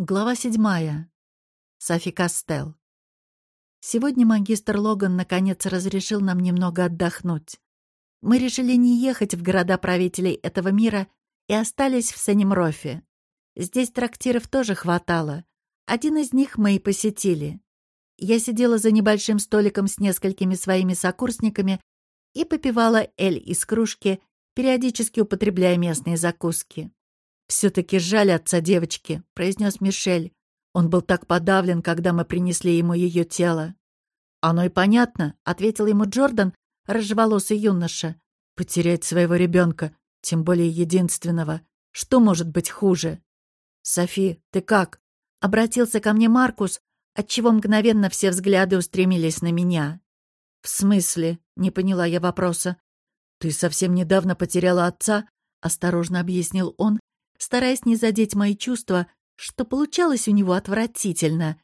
Глава седьмая. Софи Кастел. Сегодня магистр Логан наконец разрешил нам немного отдохнуть. Мы решили не ехать в города правителей этого мира и остались в Сенемрофе. Здесь трактиров тоже хватало. Один из них мы и посетили. Я сидела за небольшим столиком с несколькими своими сокурсниками и попивала эль из кружки, периодически употребляя местные закуски. «Все-таки жаль отца девочки», — произнес Мишель. Он был так подавлен, когда мы принесли ему ее тело. «Оно и понятно», — ответил ему Джордан, рыжеволосый юноша. «Потерять своего ребенка, тем более единственного. Что может быть хуже?» «Софи, ты как?» — обратился ко мне Маркус, отчего мгновенно все взгляды устремились на меня. «В смысле?» — не поняла я вопроса. «Ты совсем недавно потеряла отца?» — осторожно объяснил он, стараясь не задеть мои чувства, что получалось у него отвратительно.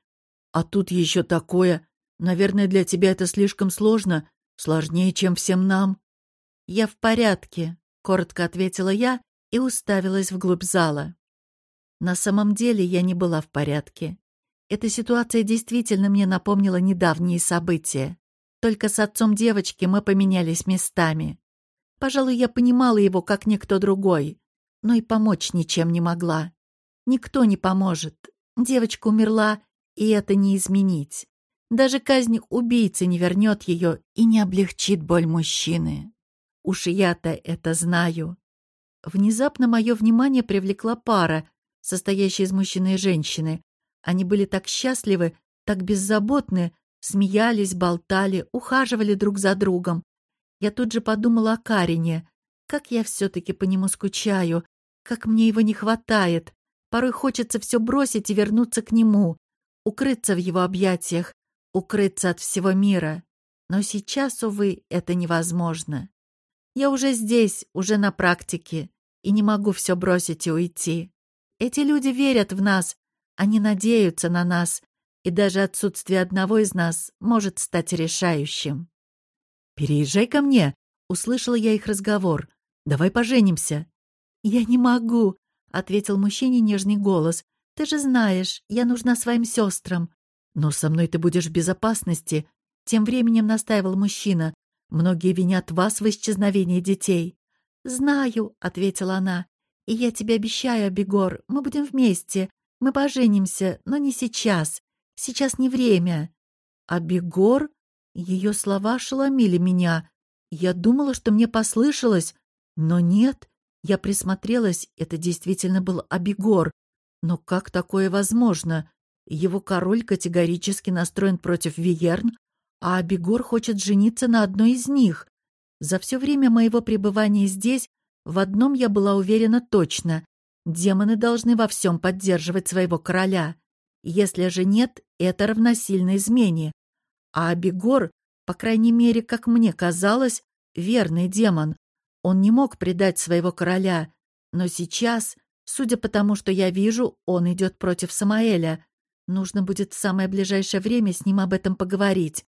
А тут еще такое. Наверное, для тебя это слишком сложно, сложнее, чем всем нам. Я в порядке, коротко ответила я и уставилась вглубь зала. На самом деле я не была в порядке. Эта ситуация действительно мне напомнила недавние события. Только с отцом девочки мы поменялись местами. Пожалуй, я понимала его, как никто другой но и помочь ничем не могла. Никто не поможет. Девочка умерла, и это не изменить. Даже казнь убийцы не вернет ее и не облегчит боль мужчины. Уж я-то это знаю. Внезапно мое внимание привлекла пара, состоящая из мужчины и женщины. Они были так счастливы, так беззаботны, смеялись, болтали, ухаживали друг за другом. Я тут же подумала о Карине. Как я все-таки по нему скучаю, как мне его не хватает. Порой хочется все бросить и вернуться к нему, укрыться в его объятиях, укрыться от всего мира. Но сейчас, увы, это невозможно. Я уже здесь, уже на практике, и не могу все бросить и уйти. Эти люди верят в нас, они надеются на нас, и даже отсутствие одного из нас может стать решающим. «Переезжай ко мне», — услышала я их разговор. «Давай поженимся». «Я не могу», — ответил мужчине нежный голос. «Ты же знаешь, я нужна своим сестрам». «Но со мной ты будешь в безопасности», — тем временем настаивал мужчина. «Многие винят вас в исчезновении детей». «Знаю», — ответила она. «И я тебе обещаю, Абегор, мы будем вместе. Мы поженимся, но не сейчас. Сейчас не время». «Абегор?» Ее слова ошеломили меня. Я думала, что мне послышалось, но нет. Я присмотрелась, это действительно был Абигор. Но как такое возможно? Его король категорически настроен против Виерн, а Абигор хочет жениться на одной из них. За все время моего пребывания здесь в одном я была уверена точно. Демоны должны во всем поддерживать своего короля. Если же нет, это равносильно измене. А Абигор, по крайней мере, как мне казалось, верный демон. Он не мог предать своего короля, но сейчас, судя по тому, что я вижу, он идет против Самаэля. Нужно будет в самое ближайшее время с ним об этом поговорить.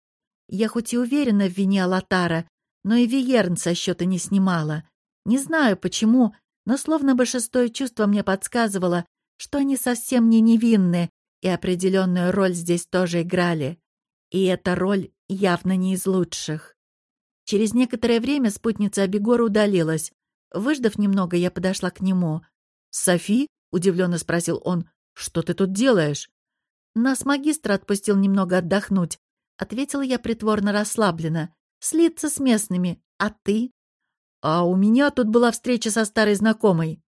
Я хоть и уверена в вине Алатара, но и Виерн со счета не снимала. Не знаю почему, но словно бы шестое чувство мне подсказывало, что они совсем не невинны, и определенную роль здесь тоже играли. И эта роль явно не из лучших. Через некоторое время спутница Абегора удалилась. Выждав немного, я подошла к нему. «Софи?» — удивленно спросил он. «Что ты тут делаешь?» «Нас магистр отпустил немного отдохнуть», — ответила я притворно расслабленно. «Слиться с местными. А ты?» «А у меня тут была встреча со старой знакомой».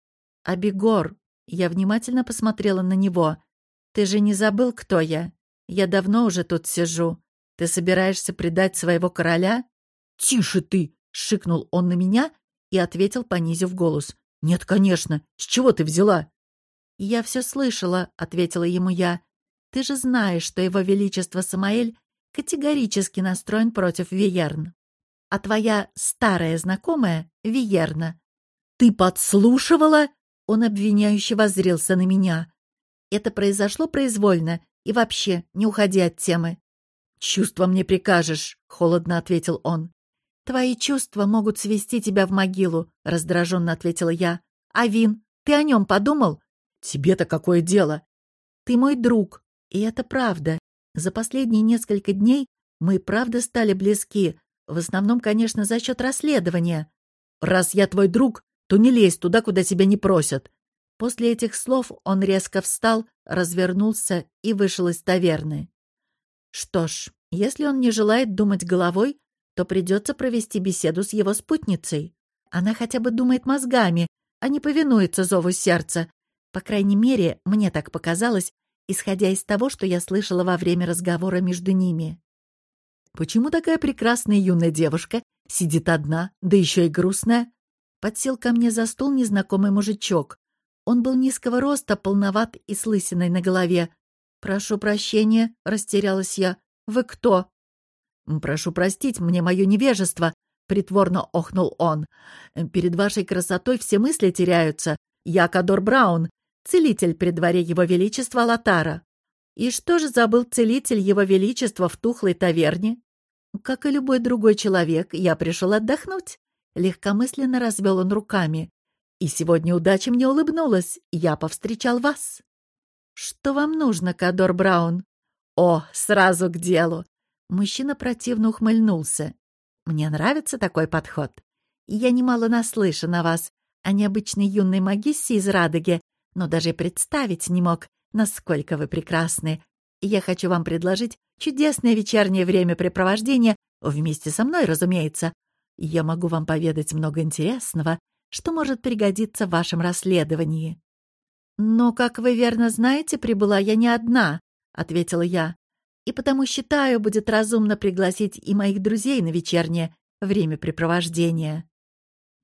«Абегор». Я внимательно посмотрела на него. «Ты же не забыл, кто я? Я давно уже тут сижу. Ты собираешься предать своего короля?» «Тише ты!» — шикнул он на меня и ответил, понизив голос. «Нет, конечно. С чего ты взяла?» «Я все слышала», — ответила ему я. «Ты же знаешь, что его величество Самаэль категорически настроен против Виерн. А твоя старая знакомая — Виерна». «Ты подслушивала?» — он обвиняюще воззрился на меня. «Это произошло произвольно. И вообще, не уходи от темы». «Чувством не прикажешь», — холодно ответил он. «Твои чувства могут свести тебя в могилу», — раздраженно ответила я. «А Вин, ты о нем подумал?» «Тебе-то какое дело?» Ты мой друг. И это правда. За последние несколько дней мы правда стали близки. В основном, конечно, за счет расследования. Раз я твой друг, то не лезь туда, куда тебя не просят. После этих слов он резко встал, развернулся и вышел из таверны. Что ж, если он не желает думать головой, то придется провести беседу с его спутницей. Она хотя бы думает мозгами, а не повинуется зову сердца. По крайней мере, мне так показалось, исходя из того, что я слышала во время разговора между ними. Почему такая прекрасная юная девушка сидит одна, да еще и грустная? Подсел ко мне за стол незнакомый мужичок. Он был низкого роста, полноват и с лысиной на голове. «Прошу прощения», — растерялась я. «Вы кто?» «Прошу простить мне мое невежество», — притворно охнул он. «Перед вашей красотой все мысли теряются. Я Кадор Браун, целитель при дворе Его Величества Латара». «И что же забыл целитель Его Величества в тухлой таверне?» «Как и любой другой человек, я пришел отдохнуть». Легкомысленно развел он руками. И сегодня удача мне улыбнулась. Я повстречал вас. Что вам нужно, Кадор Браун? О, сразу к делу. Мужчина противно ухмыльнулся. Мне нравится такой подход. Я немало наслышан о вас, о необычной юной магиссе из Радуги, но даже представить не мог, насколько вы прекрасны. Я хочу вам предложить чудесное вечернее времяпрепровождение, вместе со мной, разумеется. Я могу вам поведать много интересного, что может пригодиться в вашем расследовании». «Но, как вы верно знаете, прибыла я не одна», — ответила я. «И потому считаю, будет разумно пригласить и моих друзей на вечернее времяпрепровождение».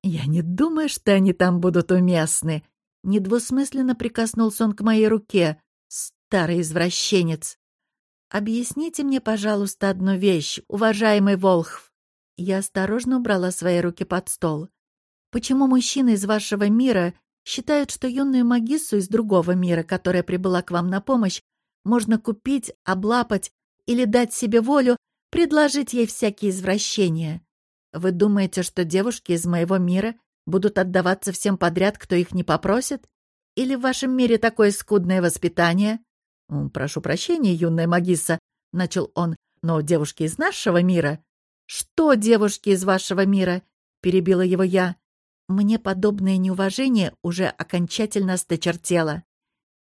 «Я не думаю, что они там будут уместны», — недвусмысленно прикоснулся он к моей руке. «Старый извращенец». «Объясните мне, пожалуйста, одну вещь, уважаемый Волхв». Я осторожно убрала свои руки под стол. Почему мужчины из вашего мира считают, что юную магиссу из другого мира, которая прибыла к вам на помощь, можно купить, облапать или дать себе волю, предложить ей всякие извращения? Вы думаете, что девушки из моего мира будут отдаваться всем подряд, кто их не попросит? Или в вашем мире такое скудное воспитание? «Прошу прощения, юная магисса», — начал он, «но девушки из нашего мира...» «Что девушки из вашего мира?» — перебила его я. Мне подобное неуважение уже окончательно сточертело.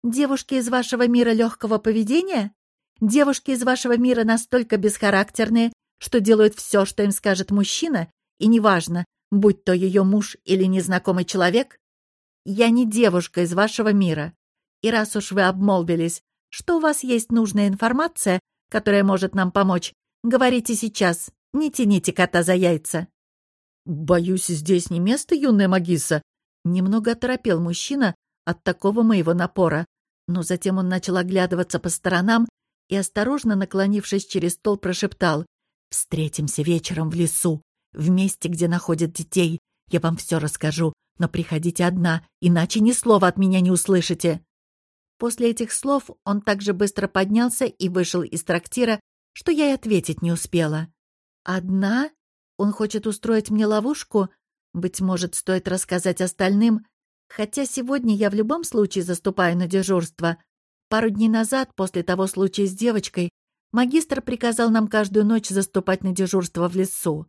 Девушки из вашего мира легкого поведения? Девушки из вашего мира настолько бесхарактерные, что делают все, что им скажет мужчина, и неважно, будь то ее муж или незнакомый человек? Я не девушка из вашего мира. И раз уж вы обмолвились, что у вас есть нужная информация, которая может нам помочь, говорите сейчас, не тяните кота за яйца. «Боюсь, здесь не место, юная магиса!» Немного оторопел мужчина от такого моего напора, но затем он начал оглядываться по сторонам и, осторожно наклонившись через стол, прошептал «Встретимся вечером в лесу, в месте, где находят детей. Я вам все расскажу, но приходите одна, иначе ни слова от меня не услышите». После этих слов он так же быстро поднялся и вышел из трактира, что я и ответить не успела. «Одна?» Он хочет устроить мне ловушку? Быть может, стоит рассказать остальным? Хотя сегодня я в любом случае заступаю на дежурство. Пару дней назад, после того случая с девочкой, магистр приказал нам каждую ночь заступать на дежурство в лесу.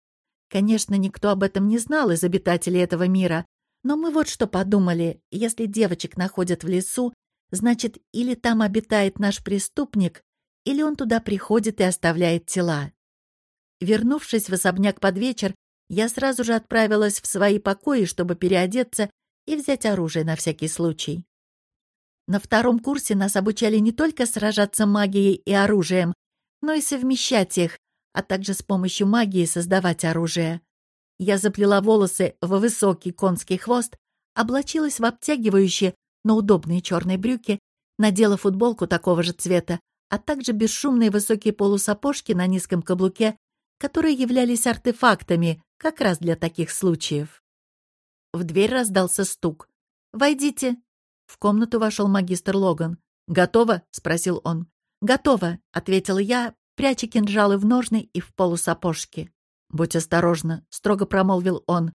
Конечно, никто об этом не знал из обитателей этого мира, но мы вот что подумали. Если девочек находят в лесу, значит, или там обитает наш преступник, или он туда приходит и оставляет тела. Вернувшись в особняк под вечер, я сразу же отправилась в свои покои, чтобы переодеться и взять оружие на всякий случай. На втором курсе нас обучали не только сражаться магией и оружием, но и совмещать их, а также с помощью магии создавать оружие. Я заплела волосы в высокий конский хвост, облачилась в обтягивающие, но удобные черные брюки, надела футболку такого же цвета, а также бесшумные высокие полусапожки на низком каблуке которые являлись артефактами как раз для таких случаев. В дверь раздался стук. «Войдите!» В комнату вошел магистр Логан. «Готово?» — спросил он. «Готово», — ответила я, пряча кинжалы в ножны и в полусапожки. «Будь осторожна», — строго промолвил он,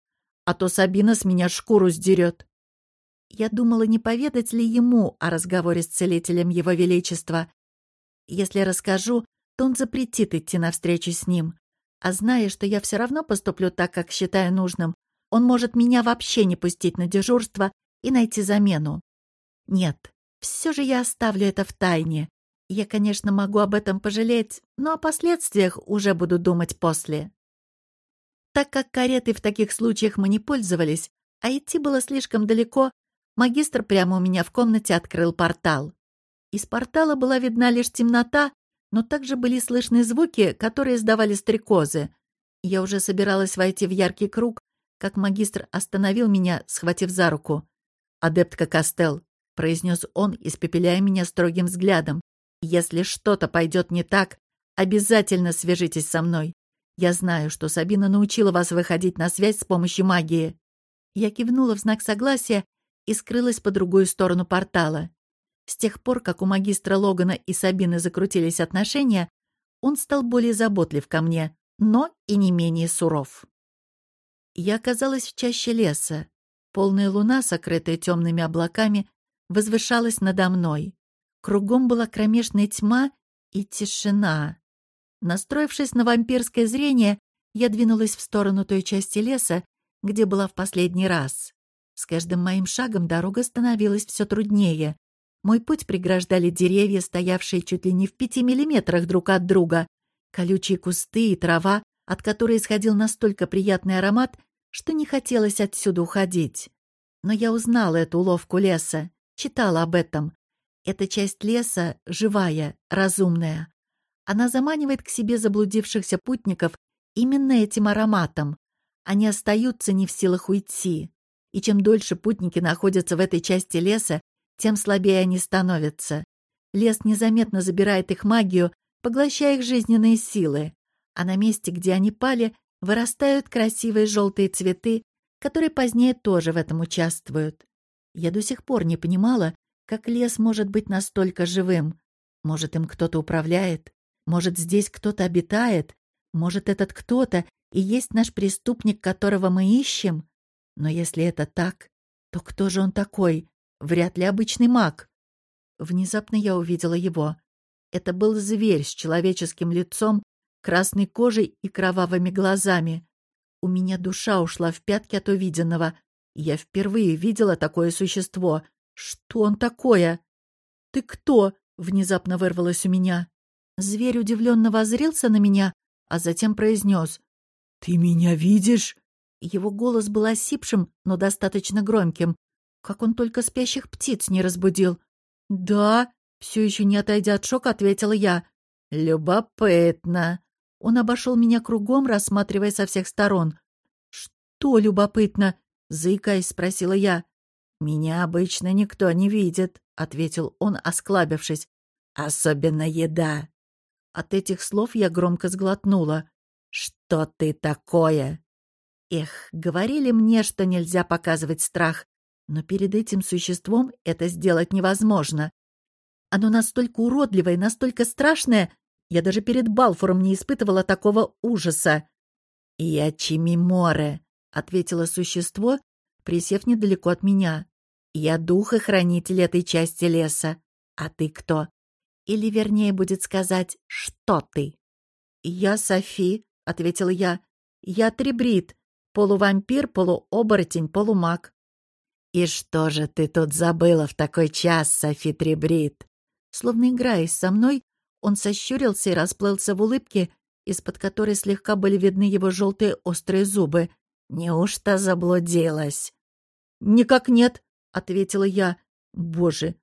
«а то Сабина с меня шкуру сдерет». Я думала, не поведать ли ему о разговоре с целителем Его Величества. Если расскажу, то он запретит идти навстречу с ним. А зная, что я все равно поступлю так, как считаю нужным, он может меня вообще не пустить на дежурство и найти замену. Нет, все же я оставлю это в тайне. Я, конечно, могу об этом пожалеть, но о последствиях уже буду думать после. Так как кареты в таких случаях мы не пользовались, а идти было слишком далеко, магистр прямо у меня в комнате открыл портал. Из портала была видна лишь темнота, но также были слышны звуки, которые издавали стрекозы. Я уже собиралась войти в яркий круг, как магистр остановил меня, схватив за руку. «Адептка Костел», — произнес он, испепеляя меня строгим взглядом, «если что-то пойдет не так, обязательно свяжитесь со мной. Я знаю, что Сабина научила вас выходить на связь с помощью магии». Я кивнула в знак согласия и скрылась по другую сторону портала. С тех пор, как у магистра Логана и Сабины закрутились отношения, он стал более заботлив ко мне, но и не менее суров. Я оказалась в чаще леса. Полная луна, сокрытая темными облаками, возвышалась надо мной. Кругом была кромешная тьма и тишина. Настроившись на вампирское зрение, я двинулась в сторону той части леса, где была в последний раз. С каждым моим шагом дорога становилась все труднее. Мой путь преграждали деревья, стоявшие чуть ли не в пяти миллиметрах друг от друга, колючие кусты и трава, от которой исходил настолько приятный аромат, что не хотелось отсюда уходить. Но я узнала эту уловку леса, читала об этом. Эта часть леса живая, разумная. Она заманивает к себе заблудившихся путников именно этим ароматом. Они остаются не в силах уйти. И чем дольше путники находятся в этой части леса, тем слабее они становятся. Лес незаметно забирает их магию, поглощая их жизненные силы. А на месте, где они пали, вырастают красивые желтые цветы, которые позднее тоже в этом участвуют. Я до сих пор не понимала, как лес может быть настолько живым. Может, им кто-то управляет? Может, здесь кто-то обитает? Может, этот кто-то и есть наш преступник, которого мы ищем? Но если это так, то кто же он такой? Вряд ли обычный маг. Внезапно я увидела его. Это был зверь с человеческим лицом, красной кожей и кровавыми глазами. У меня душа ушла в пятки от увиденного. Я впервые видела такое существо. Что он такое? «Ты кто?» — внезапно вырвалось у меня. Зверь удивленно воззрился на меня, а затем произнес. «Ты меня видишь?» Его голос был осипшим, но достаточно громким, как он только спящих птиц не разбудил. «Да», — все еще не отойдя от шока, ответила я. «Любопытно». Он обошел меня кругом, рассматривая со всех сторон. «Что любопытно?» — заикаясь, спросила я. «Меня обычно никто не видит», — ответил он, осклабившись. «Особенно еда». От этих слов я громко сглотнула. «Что ты такое?» Эх, говорили мне, что нельзя показывать страх, но перед этим существом это сделать невозможно. Оно настолько уродливое, настолько страшное, я даже перед Балфуром не испытывала такого ужаса. «Я Чимиморе», — ответило существо, присев недалеко от меня. «Я дух и хранитель этой части леса. А ты кто? Или, вернее, будет сказать, что ты?» «Я Софи», — ответил я. «Я Трибрид, полувампир, полуоборотень, полумаг. «И что же ты тут забыла в такой час, Софи Трибрид?» Словно играясь со мной, он сощурился и расплылся в улыбке, из-под которой слегка были видны его желтые острые зубы. «Неужто заблудилась?» «Никак нет», — ответила я. «Боже,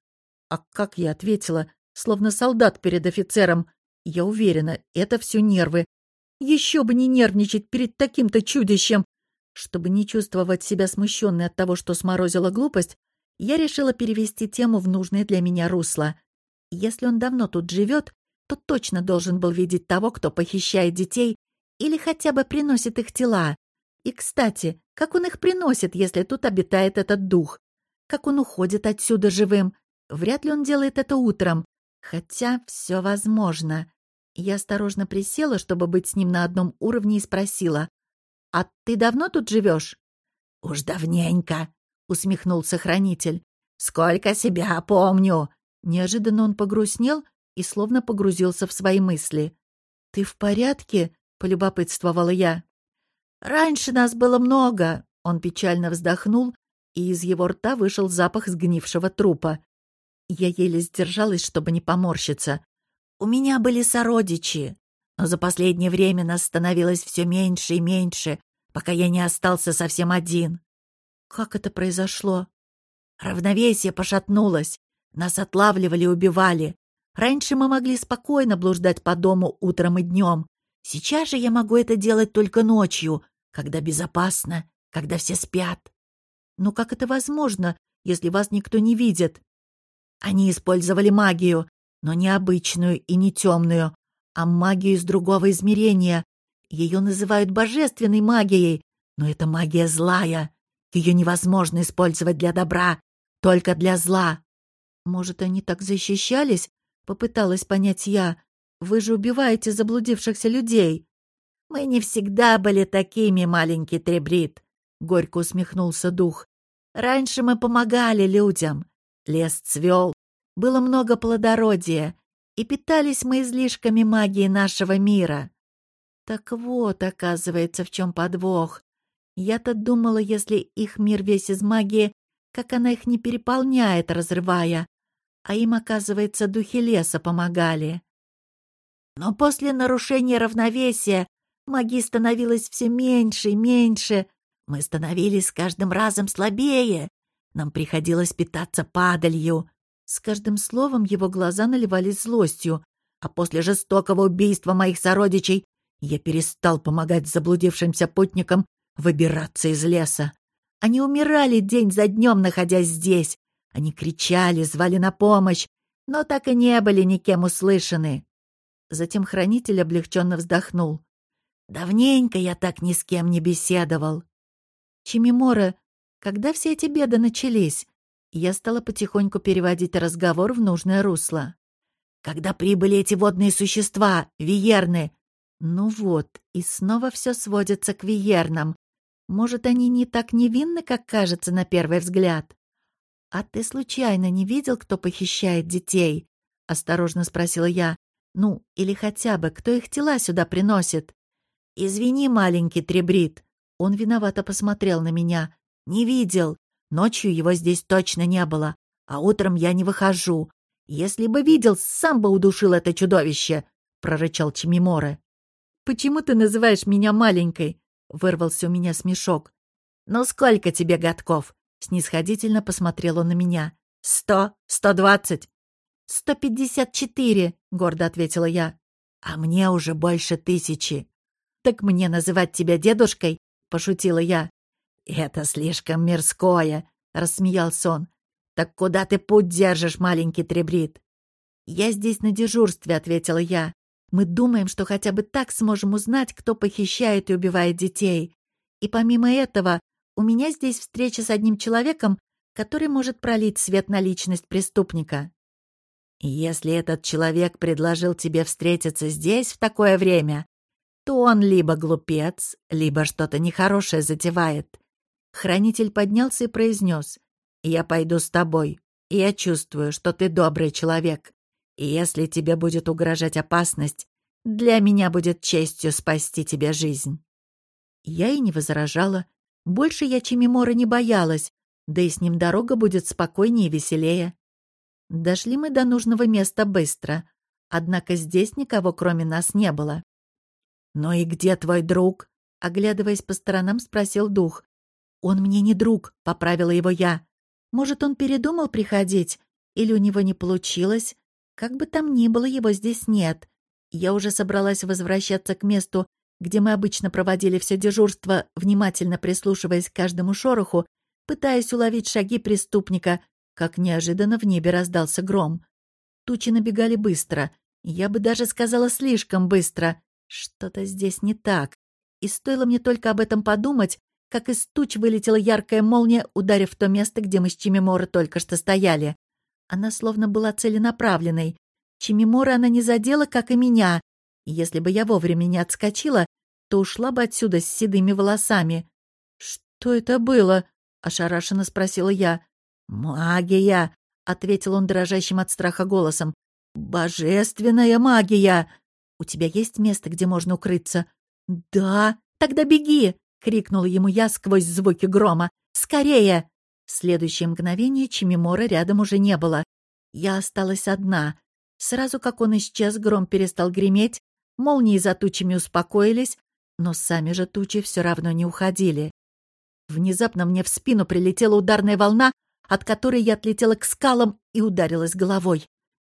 а как я ответила? Словно солдат перед офицером. Я уверена, это все нервы. Еще бы не нервничать перед таким-то чудищем. Чтобы не чувствовать себя смущенной от того, что сморозила глупость, я решила перевести тему в нужное для меня русло. Если он давно тут живет, то точно должен был видеть того, кто похищает детей или хотя бы приносит их тела. И, кстати, как он их приносит, если тут обитает этот дух? Как он уходит отсюда живым? Вряд ли он делает это утром. Хотя все возможно. Я осторожно присела, чтобы быть с ним на одном уровне, и спросила. «А ты давно тут живешь?» «Уж давненько», — усмехнулся хранитель. «Сколько себя помню!» Неожиданно он погрустнел и словно погрузился в свои мысли. «Ты в порядке?» — полюбопытствовала я. «Раньше нас было много!» Он печально вздохнул, и из его рта вышел запах сгнившего трупа. Я еле сдержалась, чтобы не поморщиться. «У меня были сородичи, но за последнее время нас становилось все меньше и меньше, пока я не остался совсем один». «Как это произошло?» Равновесие пошатнулось. Нас отлавливали и убивали. Раньше мы могли спокойно блуждать по дому утром и днем. Сейчас же я могу это делать только ночью, когда безопасно, когда все спят. Но как это возможно, если вас никто не видит? Они использовали магию, но не обычную и не темную, а магию из другого измерения. Ее называют божественной магией, но это магия злая. Ее невозможно использовать для добра, только для зла. Может, они так защищались? Попыталась понять я. Вы же убиваете заблудившихся людей. Мы не всегда были такими, маленький Требрит, горько усмехнулся дух. Раньше мы помогали людям. Лес цвел, было много плодородия, и питались мы излишками магии нашего мира. Так вот, оказывается, в чем подвох. Я-то думала, если их мир весь из магии, как она их не переполняет, разрывая. А им, оказывается, духи леса помогали. Но после нарушения равновесия магии становилось все меньше и меньше. Мы становились с каждым разом слабее. Нам приходилось питаться падалью. С каждым словом его глаза наливались злостью. А после жестокого убийства моих сородичей я перестал помогать заблудившимся путникам выбираться из леса. Они умирали день за днем, находясь здесь. Они кричали, звали на помощь, но так и не были никем услышаны. Затем хранитель облегченно вздохнул. «Давненько я так ни с кем не беседовал». «Чимимора, когда все эти беды начались?» Я стала потихоньку переводить разговор в нужное русло. «Когда прибыли эти водные существа, виерны?» «Ну вот, и снова все сводится к виернам. Может, они не так невинны, как кажется на первый взгляд? «А ты случайно не видел, кто похищает детей?» — осторожно спросила я. «Ну, или хотя бы, кто их тела сюда приносит?» «Извини, маленький требрит». Он виновато посмотрел на меня. «Не видел. Ночью его здесь точно не было. А утром я не выхожу. Если бы видел, сам бы удушил это чудовище!» — прорычал Чимиморе. «Почему ты называешь меня маленькой?» Вырвался у меня смешок. «Ну сколько тебе годков?» Снисходительно посмотрел он на меня. «Сто? Сто двадцать?» «Сто пятьдесят четыре», — гордо ответила я. «А мне уже больше тысячи». «Так мне называть тебя дедушкой?» — пошутила я. «Это слишком мирское», — рассмеялся он. «Так куда ты путь держишь, маленький требрит?» «Я здесь на дежурстве», — ответила я. Мы думаем, что хотя бы так сможем узнать, кто похищает и убивает детей. И помимо этого, у меня здесь встреча с одним человеком, который может пролить свет на личность преступника. Если этот человек предложил тебе встретиться здесь в такое время, то он либо глупец, либо что-то нехорошее затевает. Хранитель поднялся и произнес, «Я пойду с тобой. Я чувствую, что ты добрый человек. И если тебе будет угрожать опасность, для меня будет честью спасти тебе жизнь». Я и не возражала. Больше я Чимимора не боялась, да и с ним дорога будет спокойнее и веселее. Дошли мы до нужного места быстро, однако здесь никого кроме нас не было. «Ну и где твой друг?» — оглядываясь по сторонам, спросил дух. «Он мне не друг», — поправила его я. «Может, он передумал приходить? Или у него не получилось? Как бы там ни было, его здесь нет. Я уже собралась возвращаться к месту, где мы обычно проводили все дежурство, внимательно прислушиваясь к каждому шороху, пытаясь уловить шаги преступника, как неожиданно в небе раздался гром. Тучи набегали быстро, я бы даже сказала слишком быстро. Что-то здесь не так. И стоило мне только об этом подумать, как из туч вылетела яркая молния, ударив в то место, где мы с Чимимора только что стояли. Она словно была целенаправленной. Чимимора она не задела, как и меня. Если бы я вовремя не отскочила, то ушла бы отсюда с седыми волосами. «Что это было?» — ошарашенно спросила я. «Магия!» — ответил он дрожащим от страха голосом. «Божественная магия! У тебя есть место, где можно укрыться?» «Да, тогда беги!» — крикнула ему я сквозь звуки грома. «Скорее!» В следующее мгновение Чимимора рядом уже не было. Я осталась одна. Сразу как он исчез, гром перестал греметь, молнии за тучами успокоились, но сами же тучи все равно не уходили. Внезапно мне в спину прилетела ударная волна, от которой я отлетела к скалам и ударилась головой.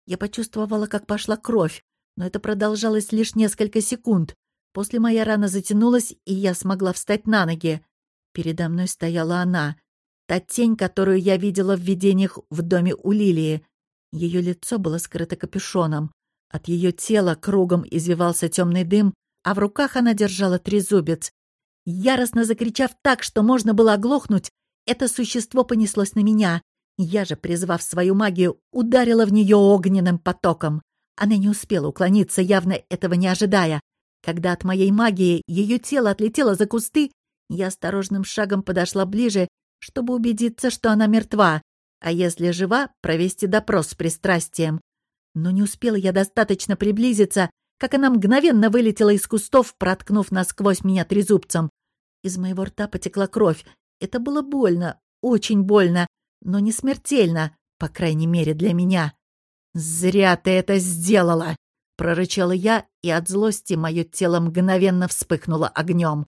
Я почувствовала, как пошла кровь, но это продолжалось лишь несколько секунд. После моя рана затянулась, и я смогла встать на ноги. Передо мной стояла она, та тень, которую я видела в видениях в доме у Лилии. Ее лицо было скрыто капюшоном. От ее тела кругом извивался темный дым, а в руках она держала трезубец. Яростно закричав так, что можно было оглохнуть, это существо понеслось на меня. Я же, призвав свою магию, ударила в нее огненным потоком. Она не успела уклониться, явно этого не ожидая. Когда от моей магии ее тело отлетело за кусты, я осторожным шагом подошла ближе, чтобы убедиться, что она мертва, а если жива, провести допрос с пристрастием. Но не успела я достаточно приблизиться, как она мгновенно вылетела из кустов, проткнув насквозь меня трезубцем. Из моего рта потекла кровь. Это было больно, очень больно, но не смертельно, по крайней мере для меня. «Зря ты это сделала!» — прорычала я, и от злости мое тело мгновенно вспыхнуло огнем.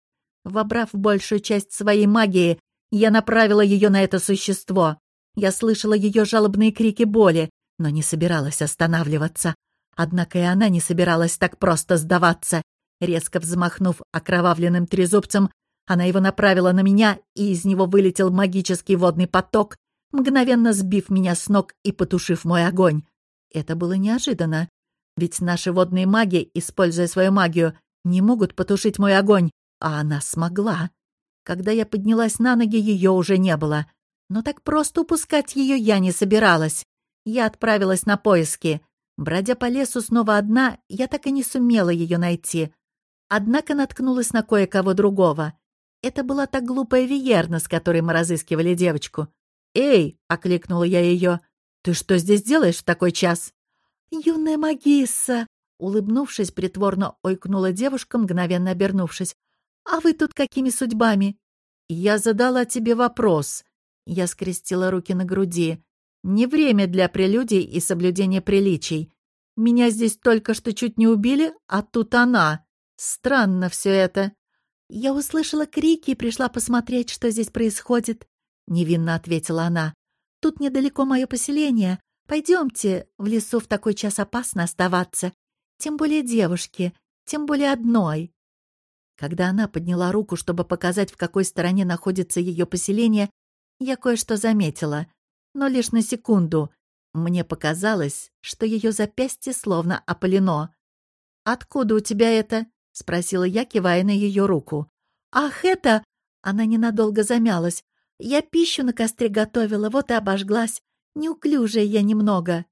Вобрав большую часть своей магии, я направила ее на это существо. Я слышала ее жалобные крики боли, но не собиралась останавливаться. Однако и она не собиралась так просто сдаваться. Резко взмахнув окровавленным трезубцем, она его направила на меня, и из него вылетел магический водный поток, мгновенно сбив меня с ног и потушив мой огонь. Это было неожиданно. Ведь наши водные маги, используя свою магию, не могут потушить мой огонь, а она смогла. Когда я поднялась на ноги, ее уже не было. Но так просто упускать ее я не собиралась. Я отправилась на поиски. Бродя по лесу снова одна, я так и не сумела ее найти. Однако наткнулась на кое-кого другого. Это была та глупая Виерна, с которой мы разыскивали девочку. «Эй!» — окликнула я ее. «Ты что здесь делаешь в такой час?» «Юная магисса!» Улыбнувшись, притворно ойкнула девушка, мгновенно обернувшись. «А вы тут какими судьбами?» «Я задала тебе вопрос». Я скрестила руки на груди. «Не время для прелюдий и соблюдения приличий. Меня здесь только что чуть не убили, а тут она. Странно все это». «Я услышала крики и пришла посмотреть, что здесь происходит», — невинно ответила она. «Тут недалеко мое поселение. Пойдемте, в лесу в такой час опасно оставаться. Тем более девушке, тем более одной». Когда она подняла руку, чтобы показать, в какой стороне находится ее поселение, я кое-что заметила, но лишь на секунду. Мне показалось, что ее запястье словно опалено. «Откуда у тебя это?» — спросила я, кивая на ее руку. «Ах, это...» — она ненадолго замялась. «Я пищу на костре готовила, вот и обожглась. Неуклюжая я немного».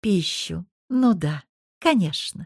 «Пищу. Ну да, конечно».